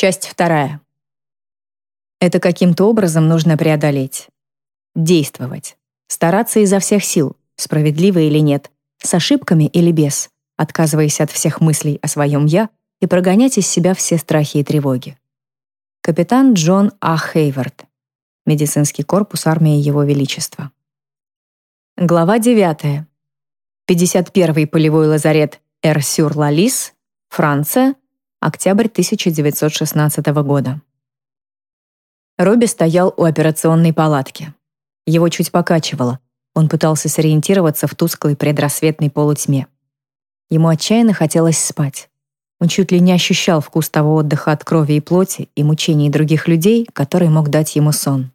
Часть вторая. Это каким-то образом нужно преодолеть. Действовать. Стараться изо всех сил, справедливо или нет, с ошибками или без, отказываясь от всех мыслей о своем «я» и прогонять из себя все страхи и тревоги. Капитан Джон А. Хейвард. Медицинский корпус армии Его Величества. Глава 9. 51-й полевой лазарет Эр-Сюр-Лалис, Франция, октябрь 1916 года. Робби стоял у операционной палатки. Его чуть покачивало. Он пытался сориентироваться в тусклой предрассветной полутьме. Ему отчаянно хотелось спать. Он чуть ли не ощущал вкус того отдыха от крови и плоти и мучений других людей, который мог дать ему сон.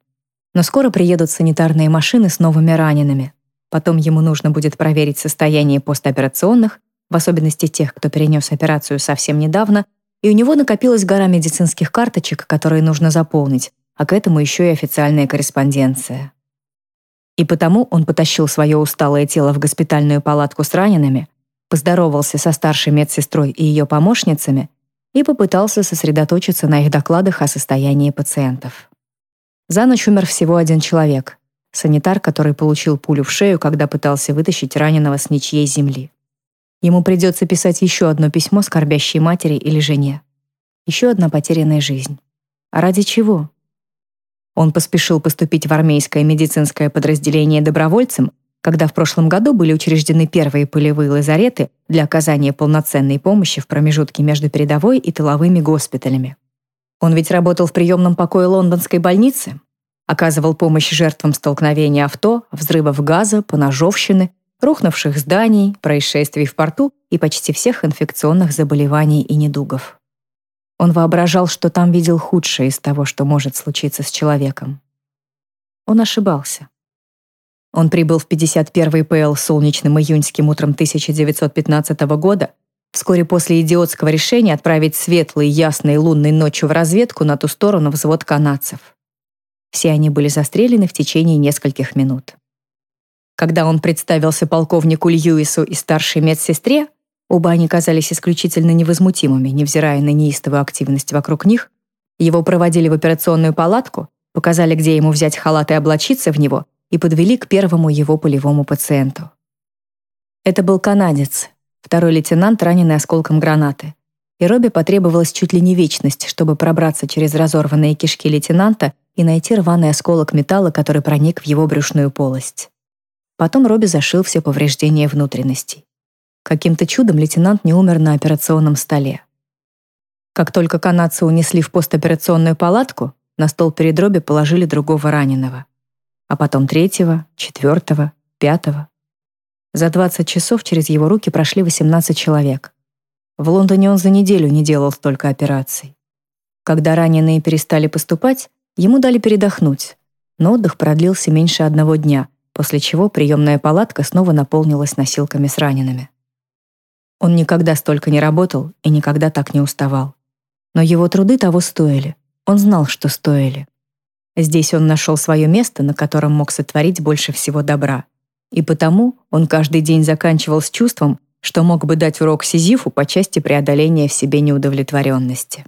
Но скоро приедут санитарные машины с новыми ранеными. Потом ему нужно будет проверить состояние постоперационных, в особенности тех, кто перенес операцию совсем недавно, и у него накопилась гора медицинских карточек, которые нужно заполнить, а к этому еще и официальная корреспонденция. И потому он потащил свое усталое тело в госпитальную палатку с ранеными, поздоровался со старшей медсестрой и ее помощницами и попытался сосредоточиться на их докладах о состоянии пациентов. За ночь умер всего один человек — санитар, который получил пулю в шею, когда пытался вытащить раненого с ничьей земли. Ему придется писать еще одно письмо скорбящей матери или жене. Еще одна потерянная жизнь. А ради чего? Он поспешил поступить в армейское медицинское подразделение добровольцем, когда в прошлом году были учреждены первые полевые лазареты для оказания полноценной помощи в промежутке между передовой и тыловыми госпиталями. Он ведь работал в приемном покое лондонской больницы, оказывал помощь жертвам столкновения авто, взрывов газа, поножовщины, рухнувших зданий, происшествий в порту и почти всех инфекционных заболеваний и недугов. Он воображал, что там видел худшее из того, что может случиться с человеком. Он ошибался. Он прибыл в 51-й ПЛ солнечным июньским утром 1915 года, вскоре после идиотского решения отправить светлой, ясной лунной ночью в разведку на ту сторону взвод канадцев. Все они были застрелены в течение нескольких минут. Когда он представился полковнику Льюису и старшей медсестре, оба они казались исключительно невозмутимыми, невзирая на неистовую активность вокруг них, его проводили в операционную палатку, показали, где ему взять халат и облачиться в него, и подвели к первому его полевому пациенту. Это был канадец, второй лейтенант, раненый осколком гранаты. И Робби потребовалась чуть ли не вечность, чтобы пробраться через разорванные кишки лейтенанта и найти рваный осколок металла, который проник в его брюшную полость. Потом Робби зашил все повреждения внутренностей. Каким-то чудом лейтенант не умер на операционном столе. Как только канадца унесли в постоперационную палатку, на стол перед Робби положили другого раненого а потом третьего, четвертого, пятого. За 20 часов через его руки прошли 18 человек. В Лондоне он за неделю не делал столько операций. Когда раненые перестали поступать, ему дали передохнуть, но отдых продлился меньше одного дня, после чего приемная палатка снова наполнилась носилками с ранеными. Он никогда столько не работал и никогда так не уставал. Но его труды того стоили. Он знал, что стоили. Здесь он нашел свое место, на котором мог сотворить больше всего добра. И потому он каждый день заканчивал с чувством, что мог бы дать урок Сизифу по части преодоления в себе неудовлетворенности.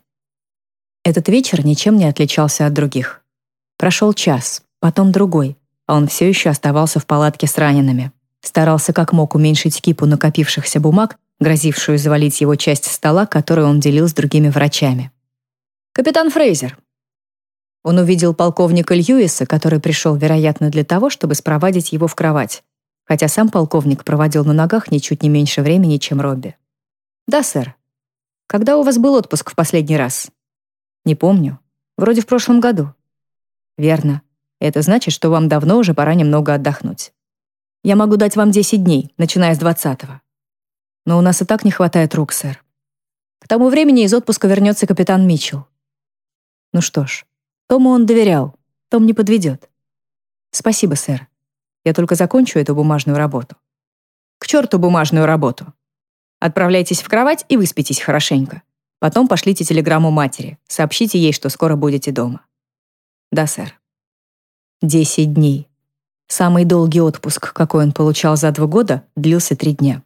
Этот вечер ничем не отличался от других. Прошел час, потом другой, а он все еще оставался в палатке с ранеными. Старался как мог уменьшить кипу накопившихся бумаг, грозившую завалить его часть стола, которую он делил с другими врачами. «Капитан Фрейзер, он увидел полковника Льюиса, который пришел, вероятно, для того, чтобы спровадить его в кровать, хотя сам полковник проводил на ногах ничуть не меньше времени, чем Робби. «Да, сэр. Когда у вас был отпуск в последний раз?» «Не помню. Вроде в прошлом году». «Верно. Это значит, что вам давно уже пора немного отдохнуть. Я могу дать вам 10 дней, начиная с 20-го. Но у нас и так не хватает рук, сэр. К тому времени из отпуска вернется капитан Митчелл. Ну что ж, Тому он доверял. Том не подведет. Спасибо, сэр. Я только закончу эту бумажную работу. К черту бумажную работу. Отправляйтесь в кровать и выспитесь хорошенько. Потом пошлите телеграмму матери. Сообщите ей, что скоро будете дома. Да, сэр. Десять дней. Самый долгий отпуск, какой он получал за два года, длился три дня.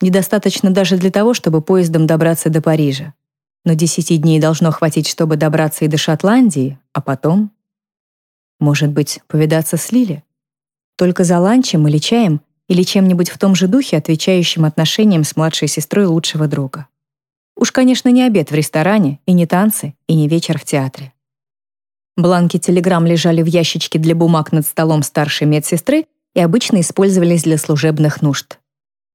Недостаточно даже для того, чтобы поездом добраться до Парижа. Но десяти дней должно хватить, чтобы добраться и до Шотландии, а потом... Может быть, повидаться с Лили? Только за ланчем или чаем, или чем-нибудь в том же духе, отвечающим отношениям с младшей сестрой лучшего друга. Уж, конечно, не обед в ресторане, и не танцы, и не вечер в театре. Бланки телеграмм лежали в ящичке для бумаг над столом старшей медсестры и обычно использовались для служебных нужд.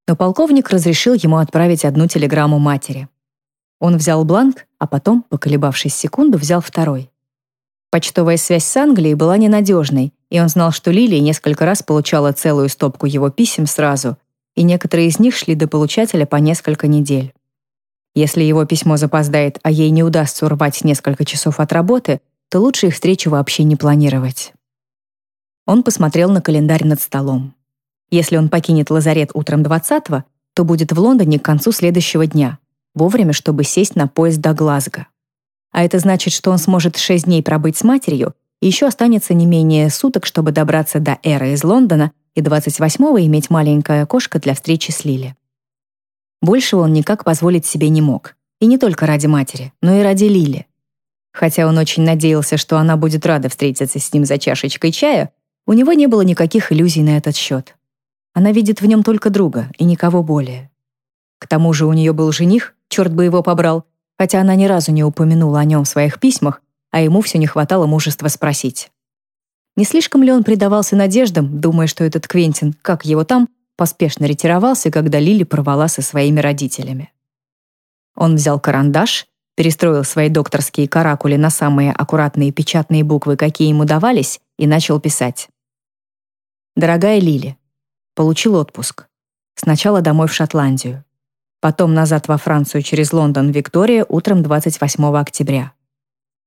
Но полковник разрешил ему отправить одну телеграмму матери. Он взял бланк, а потом, поколебавшись секунду, взял второй. Почтовая связь с Англией была ненадежной, и он знал, что Лилия несколько раз получала целую стопку его писем сразу, и некоторые из них шли до получателя по несколько недель. Если его письмо запоздает, а ей не удастся урвать несколько часов от работы, то лучше их встречу вообще не планировать. Он посмотрел на календарь над столом. Если он покинет лазарет утром 20-го, то будет в Лондоне к концу следующего дня, вовремя, чтобы сесть на поезд до Глазго. А это значит, что он сможет 6 дней пробыть с матерью, и еще останется не менее суток, чтобы добраться до Эра из Лондона и 28-го иметь маленькое окошко для встречи с Лили. Большего он никак позволить себе не мог. И не только ради матери, но и ради Лили. Хотя он очень надеялся, что она будет рада встретиться с ним за чашечкой чая, у него не было никаких иллюзий на этот счет. Она видит в нем только друга и никого более. К тому же у нее был жених, черт бы его побрал, хотя она ни разу не упомянула о нем в своих письмах, а ему все не хватало мужества спросить. Не слишком ли он предавался надеждам, думая, что этот Квентин, как его там, поспешно ретировался, когда Лили порвала со своими родителями. Он взял карандаш перестроил свои докторские каракули на самые аккуратные печатные буквы, какие ему давались, и начал писать. «Дорогая Лили, получил отпуск. Сначала домой в Шотландию. Потом назад во Францию через Лондон, Виктория, утром 28 октября.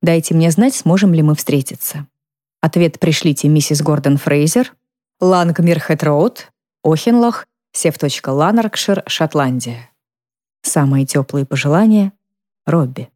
Дайте мне знать, сможем ли мы встретиться. Ответ пришлите миссис Гордон Фрейзер, Лангмирхет Роуд, Охенлох, Сев. Ланаркшир, Шотландия. Самые теплые пожелания Робби.